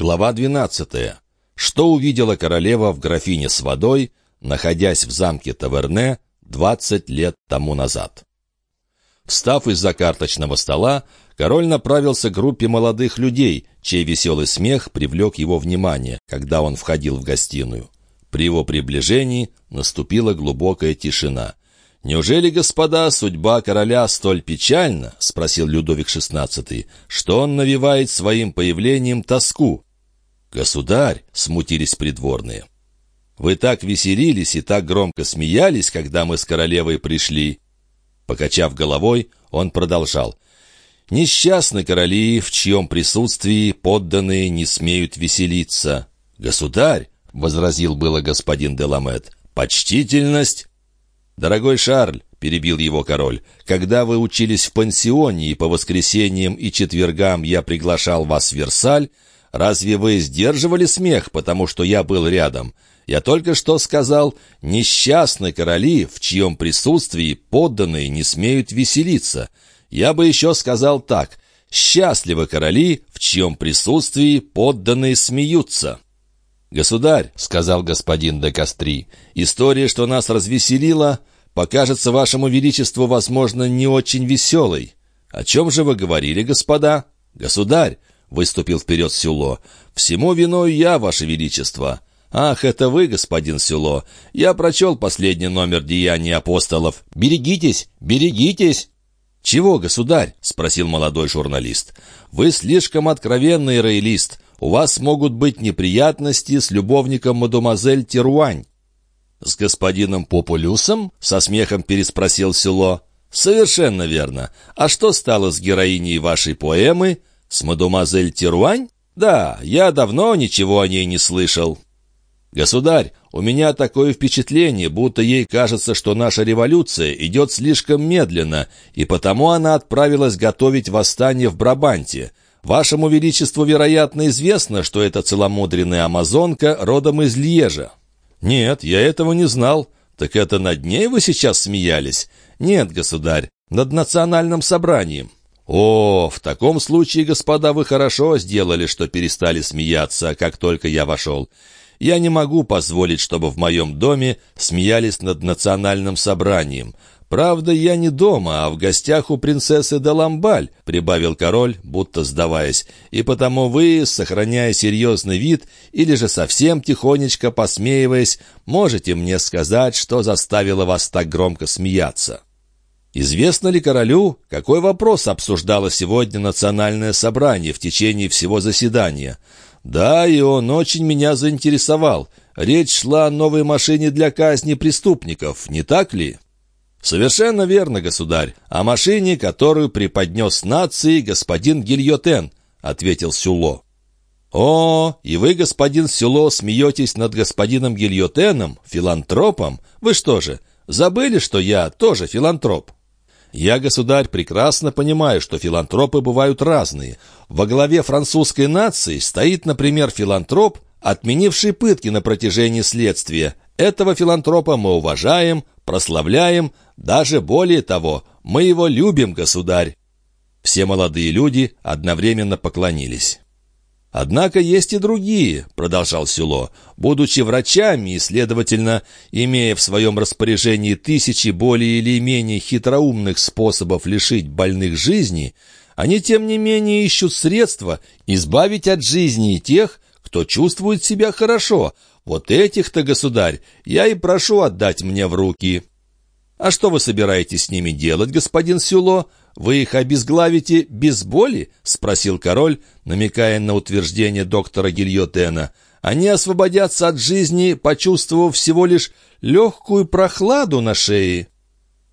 Глава 12. Что увидела королева в графине с водой, находясь в замке Таверне 20 лет тому назад? Встав из-за карточного стола, король направился к группе молодых людей, чей веселый смех привлек его внимание, когда он входил в гостиную. При его приближении наступила глубокая тишина. «Неужели, господа, судьба короля столь печальна?» — спросил Людовик XVI, — «что он навевает своим появлением тоску». «Государь!» — смутились придворные. «Вы так веселились и так громко смеялись, когда мы с королевой пришли». Покачав головой, он продолжал. «Несчастны короли, в чьем присутствии подданные не смеют веселиться». «Государь!» — возразил было господин Деламет. «Почтительность «Дорогой Шарль», — перебил его король, — «когда вы учились в пансионе и по воскресеньям и четвергам я приглашал вас в Версаль, разве вы сдерживали смех, потому что я был рядом? Я только что сказал, несчастны короли, в чьем присутствии подданные не смеют веселиться. Я бы еще сказал так, счастливы короли, в чьем присутствии подданные смеются». «Государь», — сказал господин де Кастри, — «история, что нас развеселила, покажется вашему величеству, возможно, не очень веселой. О чем же вы говорили, господа?» «Государь», — выступил вперед Сюло, — «всему виною я, ваше величество». «Ах, это вы, господин Сюло! Я прочел последний номер «Деяний апостолов». Берегитесь, берегитесь!» «Чего, государь?» — спросил молодой журналист. «Вы слишком откровенный роялист у вас могут быть неприятности с любовником мадемуазель Теруань». «С господином Популюсом?» — со смехом переспросил село. «Совершенно верно. А что стало с героиней вашей поэмы? С мадемуазель Теруань? Да, я давно ничего о ней не слышал». «Государь, у меня такое впечатление, будто ей кажется, что наша революция идет слишком медленно, и потому она отправилась готовить восстание в Брабанте. Вашему Величеству, вероятно, известно, что эта целомудренная амазонка родом из Льежа». «Нет, я этого не знал. Так это над ней вы сейчас смеялись?» «Нет, государь, над национальным собранием». «О, в таком случае, господа, вы хорошо сделали, что перестали смеяться, как только я вошел. Я не могу позволить, чтобы в моем доме смеялись над национальным собранием. «Правда, я не дома, а в гостях у принцессы Даламбаль», — прибавил король, будто сдаваясь, «и потому вы, сохраняя серьезный вид или же совсем тихонечко посмеиваясь, можете мне сказать, что заставило вас так громко смеяться». Известно ли королю, какой вопрос обсуждало сегодня национальное собрание в течение всего заседания? Да, и он очень меня заинтересовал. Речь шла о новой машине для казни преступников, не так ли? «Совершенно верно, государь. О машине, которую преподнес нации господин Гильотен», — ответил Сюло. «О, и вы, господин Сюло, смеетесь над господином Гильотеном, филантропом? Вы что же, забыли, что я тоже филантроп?» «Я, государь, прекрасно понимаю, что филантропы бывают разные. Во главе французской нации стоит, например, филантроп, отменивший пытки на протяжении следствия. Этого филантропа мы уважаем, прославляем, даже более того, мы его любим, государь». Все молодые люди одновременно поклонились. «Однако есть и другие», — продолжал Сюло. «Будучи врачами и, следовательно, имея в своем распоряжении тысячи более или менее хитроумных способов лишить больных жизни, они, тем не менее, ищут средства избавить от жизни тех, кто чувствует себя хорошо, вот этих-то, государь, я и прошу отдать мне в руки». «А что вы собираетесь с ними делать, господин Сюло? Вы их обезглавите без боли?» — спросил король, намекая на утверждение доктора Гильотена. «Они освободятся от жизни, почувствовав всего лишь легкую прохладу на шее».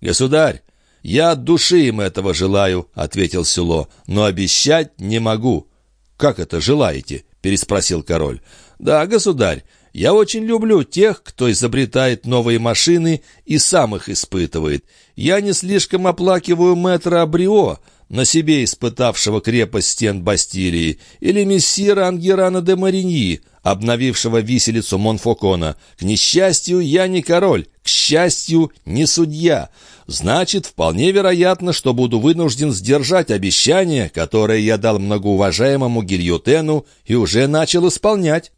«Государь, я от души им этого желаю», — ответил Сюло, — «но обещать не могу». «Как это желаете?» — переспросил король. «Да, государь, я очень люблю тех, кто изобретает новые машины и сам их испытывает. Я не слишком оплакиваю мэтра Абрио, на себе испытавшего крепость стен Бастилии, или мессира Ангерана де Мариньи, обновившего виселицу Монфокона. К несчастью, я не король, к счастью, не судья. Значит, вполне вероятно, что буду вынужден сдержать обещание, которое я дал многоуважаемому Гильотену и уже начал исполнять.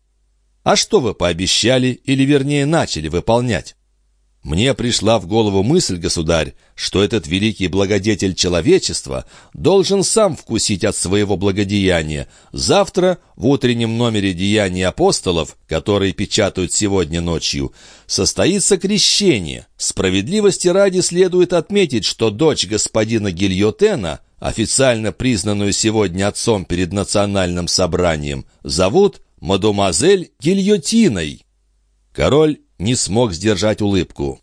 А что вы пообещали, или вернее начали выполнять? Мне пришла в голову мысль, государь, что этот великий благодетель человечества должен сам вкусить от своего благодеяния. Завтра в утреннем номере «Деяний апостолов», который печатают сегодня ночью, состоится крещение. Справедливости ради следует отметить, что дочь господина Гильотена, официально признанную сегодня отцом перед национальным собранием, зовут мадемуазель Гильотиной. Король не смог сдержать улыбку.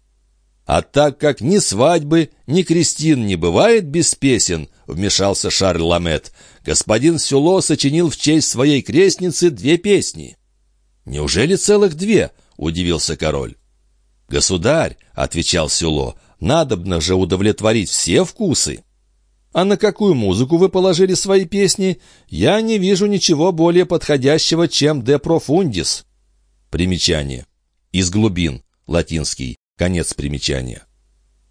«А так как ни свадьбы, ни крестин не бывает без песен», — вмешался Шарль Ламет, «господин Сюло сочинил в честь своей крестницы две песни». «Неужели целых две?» — удивился король. «Государь», — отвечал Сюло, — «надобно же удовлетворить все вкусы». «А на какую музыку вы положили свои песни? Я не вижу ничего более подходящего, чем «De Profundis». Примечание. Из глубин. Латинский. Конец примечания.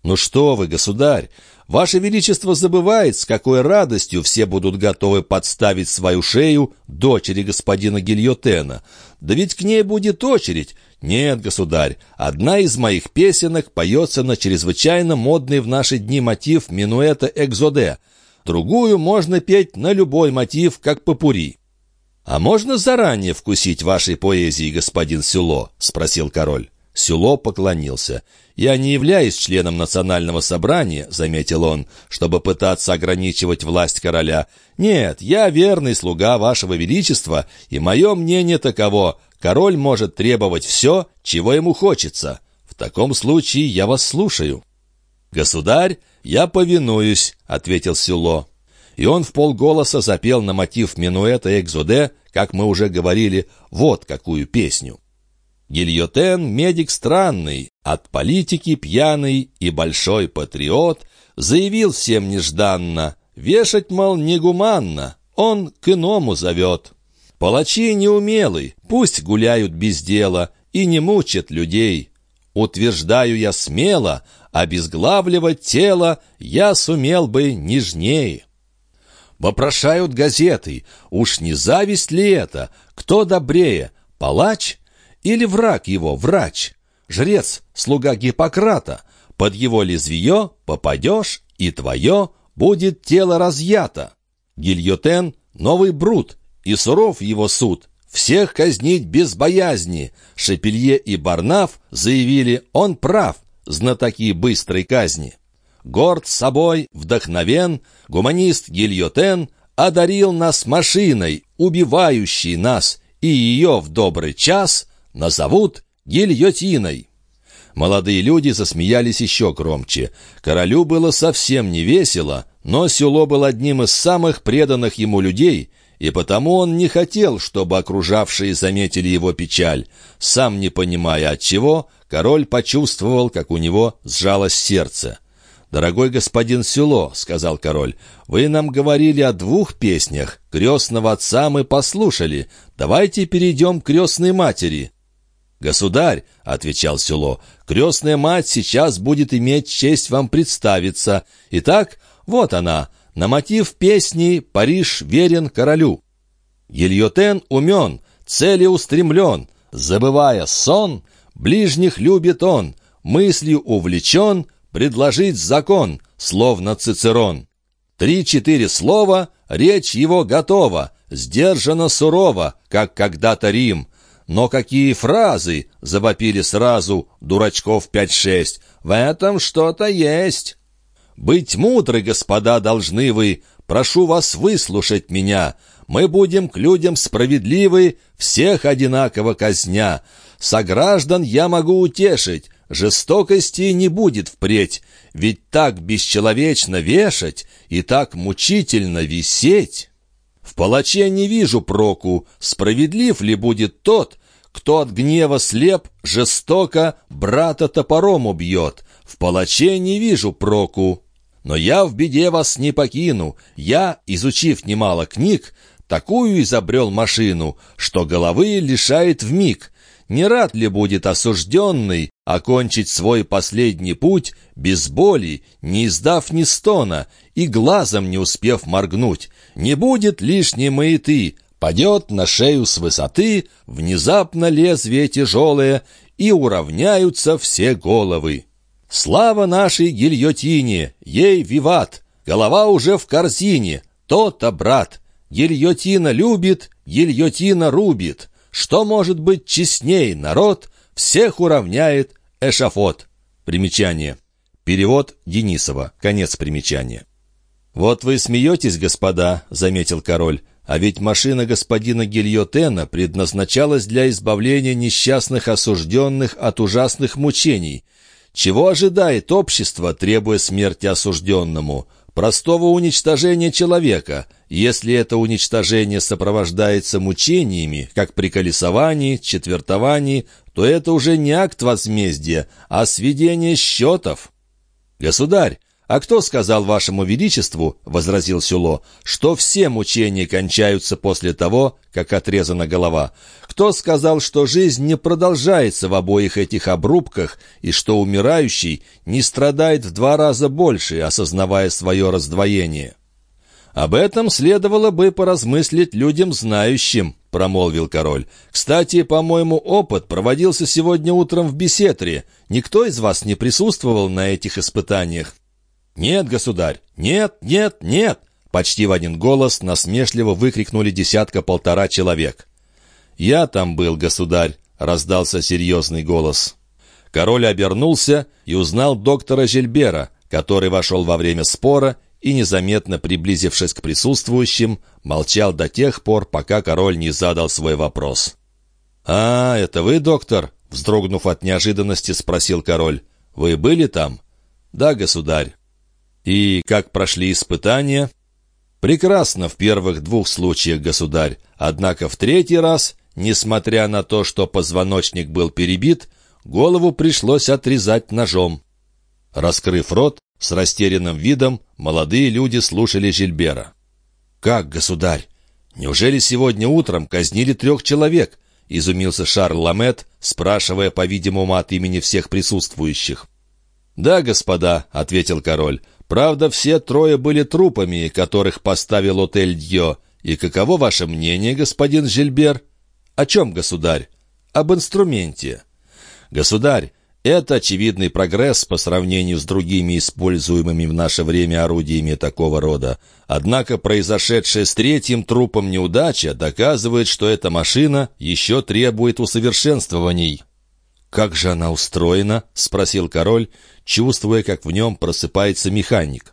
«Ну что вы, государь, ваше величество забывает, с какой радостью все будут готовы подставить свою шею дочери господина Гильотена. Да ведь к ней будет очередь. Нет, государь, одна из моих песенок поется на чрезвычайно модный в наши дни мотив минуэта «Экзоде». Другую можно петь на любой мотив, как попури. «А можно заранее вкусить вашей поэзии, господин Сюло?» — спросил король. Сюло поклонился. «Я не являюсь членом национального собрания», — заметил он, «чтобы пытаться ограничивать власть короля. Нет, я верный слуга вашего величества, и мое мнение таково. Король может требовать все, чего ему хочется. В таком случае я вас слушаю». «Государь, я повинуюсь», — ответил Сюло и он в полголоса запел на мотив минуэта «Экзоде», как мы уже говорили, вот какую песню. Гильотен — медик странный, от политики пьяный и большой патриот, заявил всем нежданно, вешать, мол, негуманно, он к иному зовет. Палачи неумелый, пусть гуляют без дела и не мучат людей. Утверждаю я смело, обезглавливать тело я сумел бы нежнее. Вопрошают газеты, уж не зависть ли это? Кто добрее, палач или враг его, врач? Жрец, слуга Гиппократа, под его лезвие попадешь, и твое будет тело разъято. Гильотен — новый брут, и суров его суд. Всех казнить без боязни. Шепелье и Барнаф заявили, он прав, знатоки быстрой казни. Горд собой, вдохновен, гуманист Гильотен одарил нас машиной, убивающей нас, и ее в добрый час назовут гильотиной. Молодые люди засмеялись еще громче. Королю было совсем не весело, но Сюло был одним из самых преданных ему людей, и потому он не хотел, чтобы окружавшие заметили его печаль. Сам не понимая от чего, король почувствовал, как у него сжалось сердце. «Дорогой господин Сюло», — сказал король, — «вы нам говорили о двух песнях. Крестного отца мы послушали. Давайте перейдем к крестной матери». «Государь», — отвечал Сюло, — «крестная мать сейчас будет иметь честь вам представиться. Итак, вот она, на мотив песни «Париж верен королю». Гильотен умен, целеустремлен, забывая сон, ближних любит он, мыслью увлечен — предложить закон, словно Цицерон. Три-четыре слова, речь его готова, сдержана сурово, как когда-то Рим. Но какие фразы, завопили сразу, дурачков пять-шесть, в этом что-то есть. Быть мудры, господа, должны вы, прошу вас выслушать меня. Мы будем к людям справедливы, всех одинаково казня. Сограждан я могу утешить, Жестокости не будет впредь, ведь так бесчеловечно вешать и так мучительно висеть. В палаче не вижу проку, справедлив ли будет тот, кто от гнева слеп, жестоко брата топором убьет. В палаче не вижу проку. Но я в беде вас не покину. Я, изучив немало книг, такую изобрел машину, что головы лишает в миг. Не рад ли будет осужденный окончить свой последний путь без боли, не издав ни стона и глазом не успев моргнуть? Не будет лишней маяты, падет на шею с высоты внезапно лезвие тяжелое, и уравняются все головы. Слава нашей гильотине, ей виват, голова уже в корзине, то-то, брат. Гильотина любит, гильотина рубит. Что может быть честней, народ всех уравняет эшафот. Примечание. Перевод Денисова. Конец примечания. «Вот вы смеетесь, господа», — заметил король, «а ведь машина господина Гильотена предназначалась для избавления несчастных осужденных от ужасных мучений. Чего ожидает общество, требуя смерти осужденному? Простого уничтожения человека — если это уничтожение сопровождается мучениями, как при колесовании, четвертовании, то это уже не акт возмездия, а сведение счетов. «Государь, а кто сказал вашему величеству, — возразил Сюло, — что все мучения кончаются после того, как отрезана голова? Кто сказал, что жизнь не продолжается в обоих этих обрубках и что умирающий не страдает в два раза больше, осознавая свое раздвоение?» «Об этом следовало бы поразмыслить людям знающим», — промолвил король. «Кстати, по-моему, опыт проводился сегодня утром в беседре. Никто из вас не присутствовал на этих испытаниях?» «Нет, государь, нет, нет, нет!» Почти в один голос насмешливо выкрикнули десятка-полтора человек. «Я там был, государь», — раздался серьезный голос. Король обернулся и узнал доктора Жильбера, который вошел во время спора и, незаметно приблизившись к присутствующим, молчал до тех пор, пока король не задал свой вопрос. «А, это вы, доктор?» — вздрогнув от неожиданности, спросил король. «Вы были там?» «Да, государь». «И как прошли испытания?» «Прекрасно в первых двух случаях, государь. Однако в третий раз, несмотря на то, что позвоночник был перебит, голову пришлось отрезать ножом». Раскрыв рот, с растерянным видом молодые люди слушали Жильбера. «Как, государь? Неужели сегодня утром казнили трех человек?» — изумился Шарль Ламет, спрашивая, по-видимому, от имени всех присутствующих. «Да, господа», — ответил король, — «правда, все трое были трупами, которых поставил отель Дьо. И каково ваше мнение, господин Жильбер?» «О чем, государь?» «Об инструменте». «Государь, это очевидный прогресс по сравнению с другими используемыми в наше время орудиями такого рода. Однако произошедшая с третьим трупом неудача доказывает, что эта машина еще требует усовершенствований. «Как же она устроена?» — спросил король, чувствуя, как в нем просыпается механик.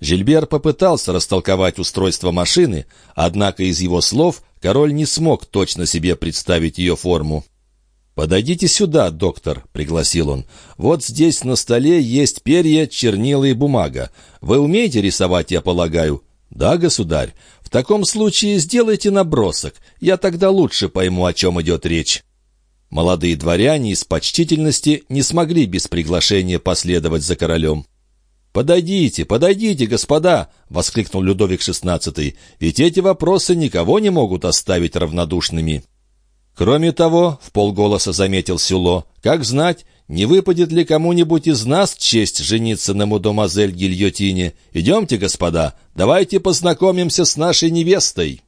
Жильбер попытался растолковать устройство машины, однако из его слов король не смог точно себе представить ее форму. «Подойдите сюда, доктор», — пригласил он. «Вот здесь на столе есть перья, чернила и бумага. Вы умеете рисовать, я полагаю?» «Да, государь. В таком случае сделайте набросок. Я тогда лучше пойму, о чем идет речь». Молодые дворяне из почтительности не смогли без приглашения последовать за королем. «Подойдите, подойдите, господа!» — воскликнул Людовик XVI. «Ведь эти вопросы никого не могут оставить равнодушными». Кроме того, в полголоса заметил Сюло, как знать, не выпадет ли кому-нибудь из нас честь жениться на мадемуазель Гильотине? Идемте, господа, давайте познакомимся с нашей невестой».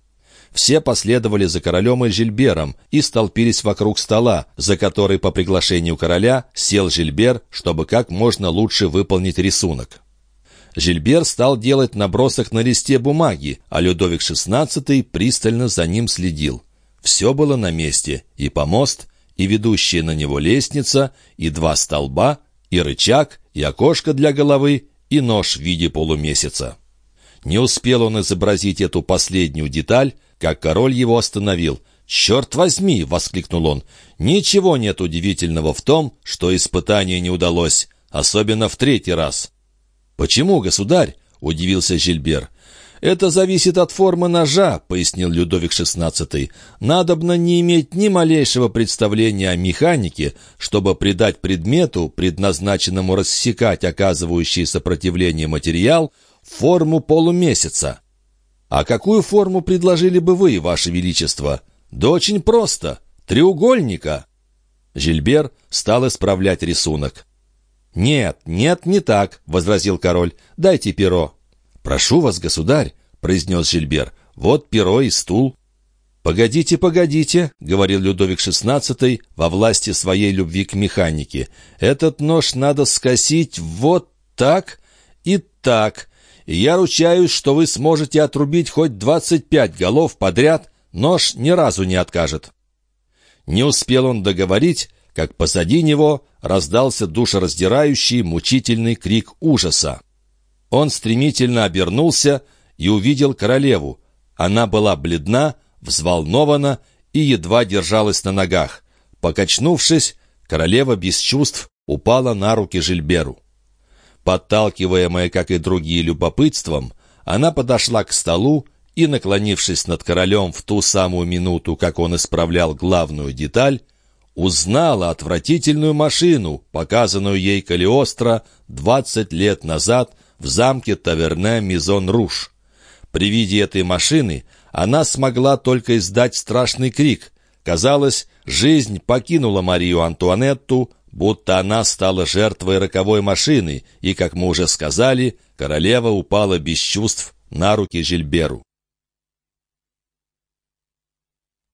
Все последовали за королем и Жильбером и столпились вокруг стола, за который по приглашению короля сел Жильбер, чтобы как можно лучше выполнить рисунок. Жильбер стал делать набросок на листе бумаги, а Людовик XVI пристально за ним следил. Все было на месте, и помост, и ведущая на него лестница, и два столба, и рычаг, и окошко для головы, и нож в виде полумесяца. Не успел он изобразить эту последнюю деталь, как король его остановил. «Черт возьми!» — воскликнул он. «Ничего нет удивительного в том, что испытание не удалось, особенно в третий раз». «Почему, государь?» — удивился Жильбер. «Это зависит от формы ножа», — пояснил Людовик XVI. «Надобно не иметь ни малейшего представления о механике, чтобы придать предмету, предназначенному рассекать оказывающий сопротивление материал, форму полумесяца». «А какую форму предложили бы вы, Ваше Величество?» «Да очень просто. Треугольника». Жильбер стал исправлять рисунок. «Нет, нет, не так», — возразил король. «Дайте перо». «Прошу вас, государь», — произнес Жильбер, — «вот перо и стул». «Погодите, погодите», — говорил Людовик XVI во власти своей любви к механике. «Этот нож надо скосить вот так и так, я ручаюсь, что вы сможете отрубить хоть двадцать пять голов подряд, нож ни разу не откажет». Не успел он договорить, как позади него раздался душераздирающий, мучительный крик ужаса. Он стремительно обернулся и увидел королеву. Она была бледна, взволнована и едва держалась на ногах. Покачнувшись, королева без чувств упала на руки Жильберу. Подталкиваемая, как и другие, любопытством, она подошла к столу и, наклонившись над королем в ту самую минуту, как он исправлял главную деталь, узнала отвратительную машину, показанную ей Калиостро двадцать лет назад в замке Таверне Мизон-Руш. При виде этой машины она смогла только издать страшный крик. Казалось, жизнь покинула Марию Антуанетту, будто она стала жертвой роковой машины, и, как мы уже сказали, королева упала без чувств на руки Жильберу.